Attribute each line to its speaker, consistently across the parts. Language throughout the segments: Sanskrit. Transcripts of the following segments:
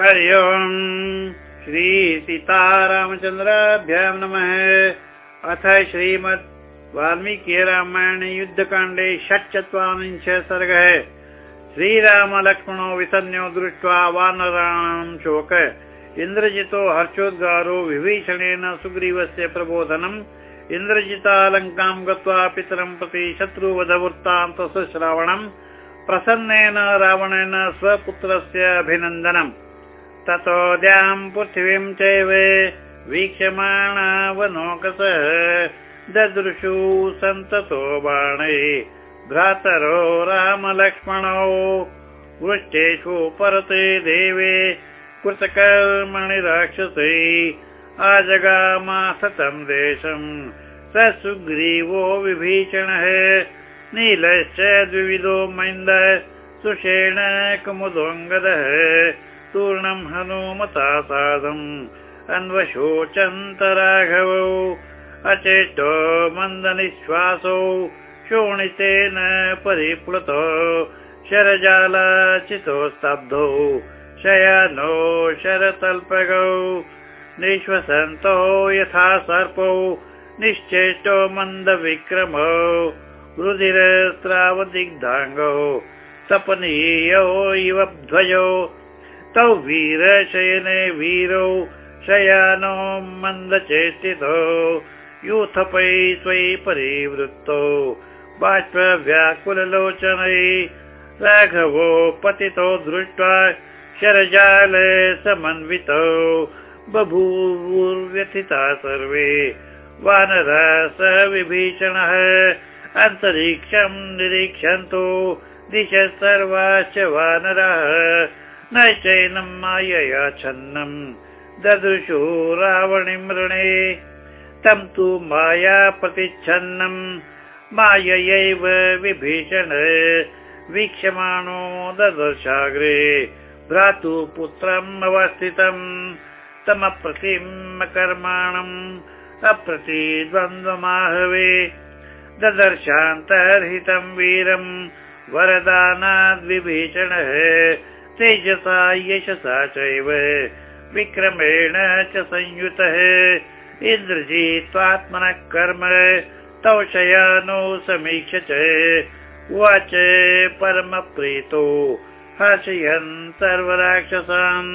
Speaker 1: हरि ओम् श्रीसीतारामचन्द्राभ्यां नमः। अथ श्रीमद् वाल्मीकि रामायण युद्धकाण्डे षट्चत्वारिंश सर्गः श्रीरामलक्ष्मणो विसन्यो दृष्ट्वा वानराणां शोक। इन्द्रजितो हर्षोद्गारो विभीषणेन सुग्रीवस्य प्रबोधनम्। इन्द्रजिता लङ्कां गत्वा पितरं प्रति शत्रुवधवृत्तान्तस्य श्रावणम् प्रसन्नेन रावणेन स्वपुत्रस्य अभिनन्दनम् ततो द्यां पृथिवीं चैव वीक्षमाणावनोकसः ददृशु सन्ततो बाणै भ्रातरो रामलक्ष्मणौ। वृष्टेषु परते देवे कृतकर्मणि राक्षसै आजगामासतं देशम्। स सुग्रीवो विभीषणः नीलश्च द्विविधो मैन्द सुषेण कुमुदोऽङ्गदः तूर्णं हनुमता साधम्। अन्वशोचन्त राघवौ अचेष्टो मन्दनिश्वासौ शोणितेन परिप्लुतो शरजालाचितो स्तब्धौ शयानो शरतल्पगौ निःश्वसन्तो यथा सर्पौ निश्चेष्टो मन्दविक्रमौ रुधिरस्रावदिग्धाङ्गौ तपनीयौ इव ध्वजौ तौ वीरशयने वीरौ शयानो मन्दचेष्टितौ यूथपै त्वयि परिवृत्तौ बाष्पव्याकुललोचनै राघवो पतितो दृष्ट्वा शरजाल समन्वितौ बभूवुर्व्यथिता सर्वे वानरा स विभीषणः अन्तरिक्षं निरीक्षन्तु दिश सर्वाश्च वानराः नैश्चैनं मायया छन्नम् ददृशु रावणि मृणे तं माया प्रतिच्छन्नम् माययैव विभीषण वीक्षमाणो ददर्शाग्रे। भ्रातु पुत्रम् अवस्थितम्। तमप्रतिम् कर्माणम् अप्रतिद्वन्द्वमाहवे। ददर्शान्तर्हितं वीरम्। वरदानाद्विभीषणः तेजसा यशसा चैव विक्रमेण च संयुतः। इन्द्रजीत्वात्मनः कर्म तौ शयानो च उवाच परमप्रीतो हर्षयन् सर्वराक्षसान्।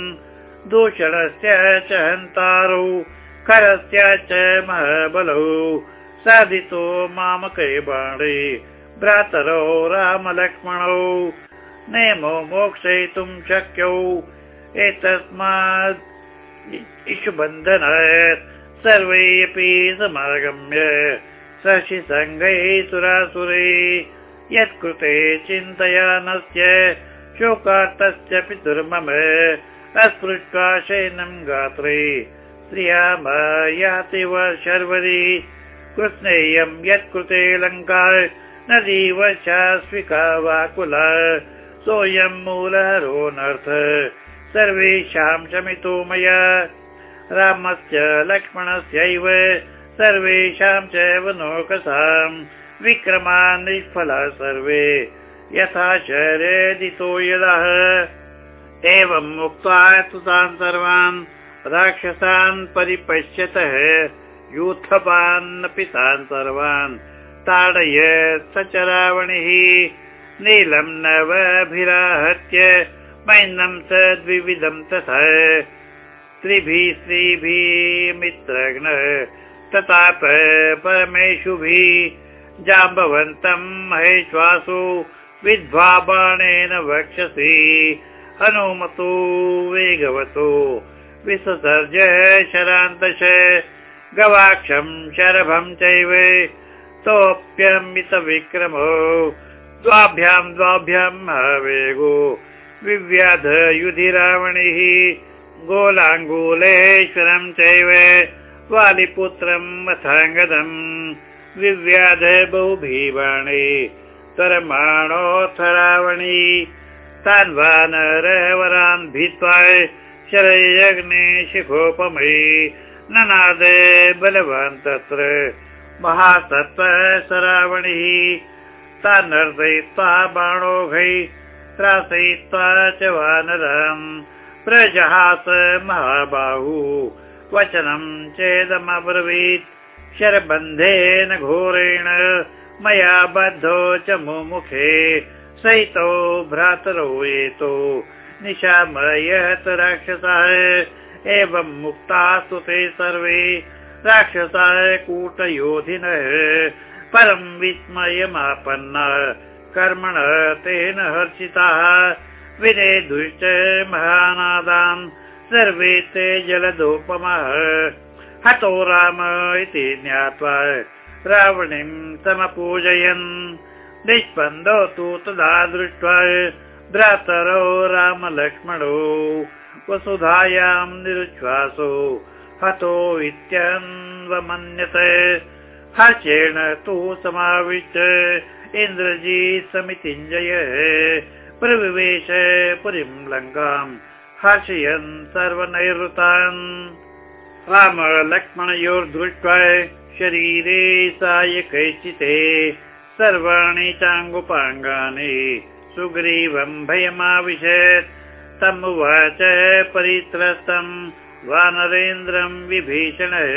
Speaker 1: दूषणस्य च हन्तारौ करस्य च महाबलौ। साधितो मामकै बाणे भ्रातरौ रामलक्ष्मणौ नेमो मोक्षयितुं शक्यौ। एतस्मात् इषुबन्धनात् सर्वै अपि समागम्य शशि सङ्घै सुरासुरे। यत्कृते चिन्तयानस्य शोकार्तस्य पितुर्मम अस्पृष्ट्वा शयनं गात्रे। श्रियाम याति वा शर्वरि। कृष्णेयं यत्कृते लङ्का नदी वर्षा स्विका वाकुला सोऽयं मूलहरोऽनर्थ सर्वेषां शमितो मया। रामस्य लक्ष्मणस्यैव सर्वेषां च वनोकसां विक्रमान् निष्फला सर्वे। यथा शरेदितो यदः। एवम् तु तान् सर्वान् राक्षसान् परिपश्यतः यूथपान्नपि तान् सर्वान् ताडय स च रावणिः नीलं नवभिराहत्य मैन्नं स द्विविधं तथा। स्त्रीभिः मित्रघ्न तताप परमेषुभिः जाम्बवन्तं महेश्वासु विद्वा बाणेन वक्षसि। हनुमतो वेगवतो। विससर्ज शरान्तश गवाक्षं शरभं चैव। सोऽप्यमितविक्रमो द्वाभ्यां द्वाभ्यां वेगो विव्याध युधि रावणिः गोलाङ्गूलेश्वरं चैव वालिपुत्रम् अथाङ्गदम् विव्याध बहुभीवाणे तरमाणोऽथ रावणी तान् वानरवरान् भित्त्वा शरयग्ने शिखोपमयि ननाद बलवान् तत्र महासत्त्व रावणिः तान्नर्दयित्वा बाणोघै त्रासयित्वा च वानरम् प्रजहास महाबाहु वचनं चेदमब्रवीत्। शरबन्धेन घोरेण मया बद्धो च मुमुखे सहितो भ्रातरो एतो। निशामयत् राक्षसः एवं मुक्तास्तु ते सर्वे। राक्षसाय कूटयोधिनः परं विस्मयमापन्न। कर्मण तेन हर्षिताः। विने दुष्ट महानादान्। सर्वे ते जलदोपमः। हतो राम इति ज्ञात्वा रावणीं समपूजयन् निष्पन्दो तु तदा दृष्ट्वा भ्रातरौ रामलक्ष्मणौ वसुधायां निरुच्छ्वासो। हतो इत्यन्वमन्यते हर्षेण तु समाविष्ट इन्द्रजी समितिञ्जय प्रविवेश पुरीं लङ्काम् हर्षयन् सर्वनैरृतान्। राम लक्ष्मणयोर्दृष्ट्वा शरीरे सायकैश्चिते सर्वाणि चाङ्गुपाङ्गानि सुग्रीवम् भयमाविशत्। तमुवाच परित्रस्तम् वानरेन्द्रम् विभीषणः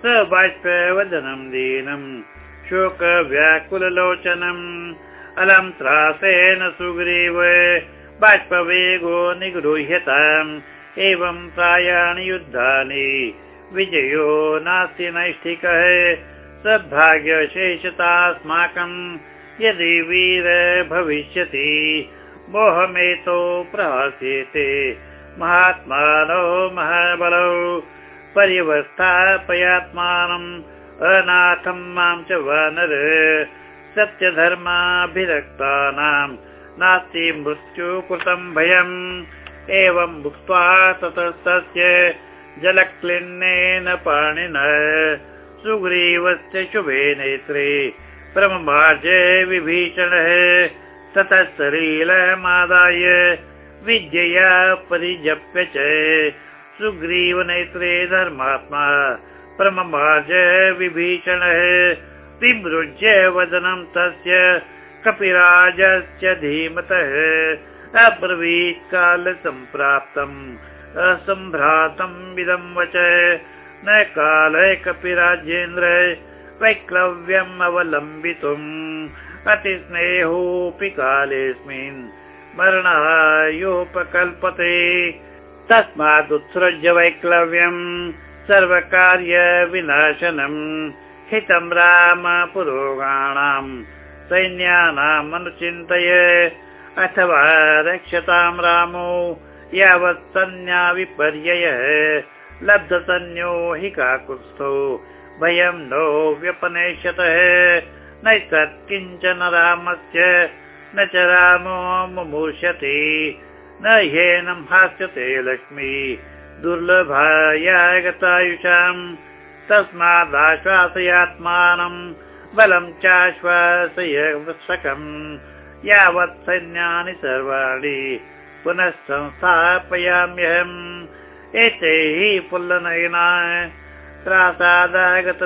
Speaker 1: स बाष्पवदनम् दीनम् शोकव्याकुललोचनम्। अलम् त्रासेन सुग्रीव बाष्पवेगो निगृह्यताम्। एवम् प्रायाणि युद्धानि। विजयो नास्ति नैष्ठिकः। सद्भाग्यशेषतास्माकम् यदि वीर भविष्यति मोहमेतो प्रहास्येते महात्मानौ महाबलौ पर्यवस्थापयात्मानम् अनाथम् मां च वानर सत्यधर्माभिरक्तानाम् नास्ति मृत्युकृतम् भयम्। एवम् भुक्त्वा ततस्तस्य जलक्लिन्नेन पाणिन। सुग्रीवस्य शुभे नेत्रे परमभार्जय विभीषणः ततः सलीलमादाय विद्यया परिजप्य च सुग्रीवनेत्रे धर्मात्मा परमभार्जय विभीषणः विमृज्य वदनं तस्य कपिराजस्य धीमतः अब्रवीत् काल सम्प्राप्तम् असम्भ्रातम् वच। न काल कपिराजेन्द्र वैक्लव्यम् अवलम्बितुम् अतिस्नेहोऽपि कालेऽस्मिन् मरणायोपकल्पते तस्मादुत्सृज्य वैक्लव्यम् सर्वकार्यविनाशनम् हितम् राम पुरोगाणाम् सैन्यानाम् अनुचिन्तय अथवा रक्षताम् रामो यावत् सन्न्या विपर्ययः लब्धसन्न्यो हि काकुत्स्थो। भयं नो व्यपनेष्यतः नैतत् किञ्चन रामस्य न च रामो मुमूष्यति न ह्येनं हास्यते लक्ष्मी दुर्लभायागतायुषाम् तस्मादाश्वासयात्मानम् बलं चाश्वासयवश्यकम् यावत् सैन्यानि सर्वाणि पुनः संस्थापयाम्यहम्। एते हि पुल्लनयना त्रासादागत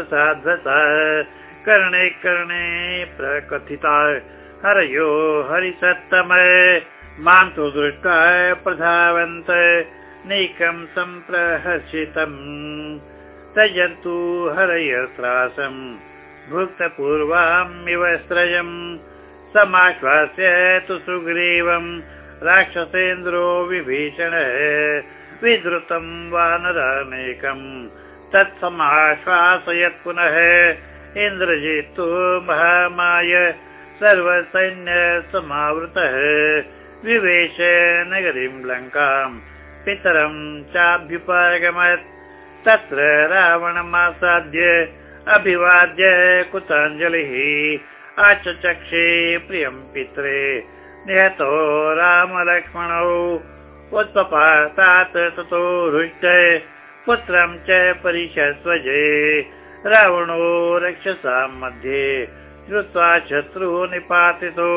Speaker 1: कर्णे कर्णे प्रकथिता। हरयो हरिसत्तमय मां तु दृष्ट्वा प्रधावन्त नैकं सम्प्रहर्षितम् त्यजन्तु हरयत्रासम् भुक्तपूर्वामिव स्रजम् समाश्वास्य तु सुग्रीवम् राक्षसेन्द्रो विभीषणः विधृतं वानरानेकम् तत्समाश्वासयत् पुनः इन्द्रजित्तु महामाय सर्वसैन्य समावृतः विवेश नगरीं लङ्काम् पितरं चाभ्युपागमत् तत्र रावणमासाद्य अभिवाद्य कुताञ्जलिः आचचक्षे प्रियं पित्रे। निहतो रामलक्ष्मणौ उत्पपातात् ततो हृष्ट पुत्रं च परिशस्वजे रावणो रक्षसां मध्ये श्रुत्वा शत्रुः निपातितो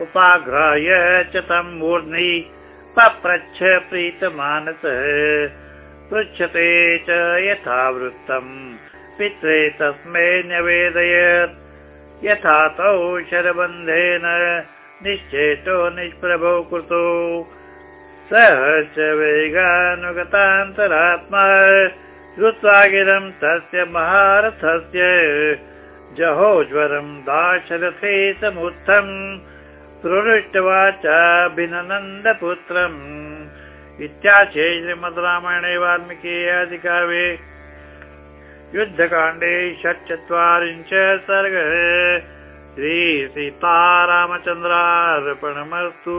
Speaker 1: उपाघ्राय च तं मूर्ध्नि पप्रच्छ प्रीतमानसः। पृच्छते च यथावृत्तम् पित्रे तस्मै न्यवेदयत्। यथा तौ शरबन्धेन निश्चेतो निष्प्रभो कृतो। सह च वेगानुगतान्तरात्मा गिरं तस्य महारथस्य। जहोज्वरं दाशरथे समुत्थम् प्रहृष्टवाचाभिनन्दपुत्रम् इत्याख्ये श्रीमद् रामायणे वाल्मीकि अधिकारे युद्धकाण्डे षट्चत्वारिंश सर्ग श्रीसीतारामचन्द्रार्पणमस्तु